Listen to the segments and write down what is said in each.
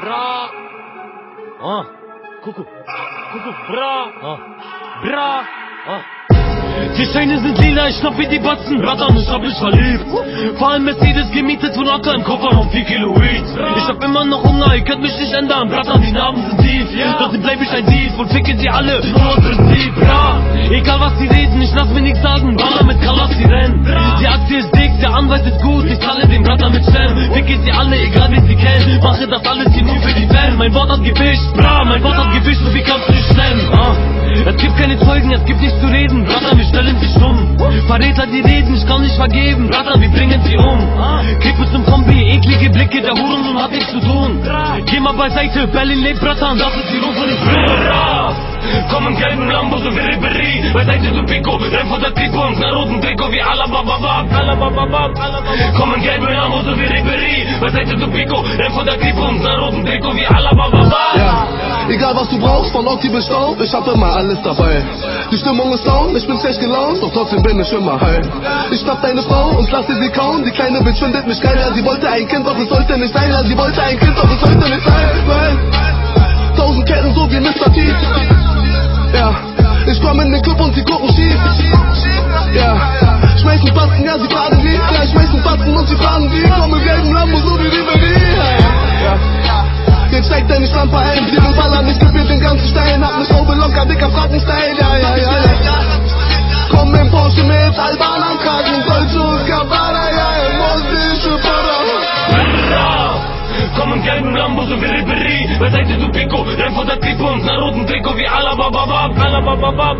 Bra. Ah. Kuckuck. Kuckuck. Bra. Ah. Bra. Ah. Die Scheine sind lila, ich schnapp wie die Batzen Bratan, ich hab mich verliebt Vor allem Mercedes gemietet von Acker im Kofferraum 4 Kilo Weed Ich hab immer noch Hunger, ihr könnt mich nicht ändern Bratan, die Namen sind tief Trotzdem bleib ich ein Dieb und ficke sie alle Nur Prinzip, bra Egal was sie reden, ich lass mir nichts sagen Baller mit Kalas, sie rennen Die Aktie ist dick, der Anwalt ist gut Ich zahle den Bratan mit Stern Ficke sie alle, egal sie Mache das alles hier nur für die Fans Mein Wort hat gewischt, bra Mein Wort hat gewischt, so wie kannst du nicht nennen ah. Es gibt keine Zeugen, es gibt nichts zu reden. Bratan, wir stellen sie stumm. Verräter, die reden, ich kann nicht vergeben. Bratan, wir bringen sie um. Kippe zum Kombi, eklige Blicke Der Hurensohn hat nichts zu tun. Geh mal beiseite, Berlin lebt Bratan Das ist die Ruf von bin Komm im gelben Lambo, so wie Ribery. Beiseite du Pico, renn vor der Kripo Und ner roten Trikot wie Alabababab Alabababab Komm im gelben Lambo, so Beiseite du Pico, renn vor der Kripo Und ner roten wie Alabababab Ja, egal was du brauchst, von Otti bis Stau, ich hab immer alles dabei. Die Stimmung ist down, ich bin schlecht gelaunt, doch trotzdem bin ich immer high. Ich schnapp deine Frau und lasse sie kauen, die kleine Bitch findet mich geil, ja, sie wollte ein Kind, doch es sollte nicht sein, sie wollte ein Kind, doch es gelben Lambo, so wie Ribery Beiseite du Pico, renn vor der Kripo Und roten Trikot wie Alabababab Alabababab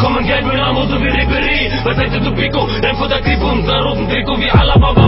Komm im gelben Lambo, so wie Ribery Beiseite du Pico, renn vor der Kripo Und roten Trikot wie Alabababab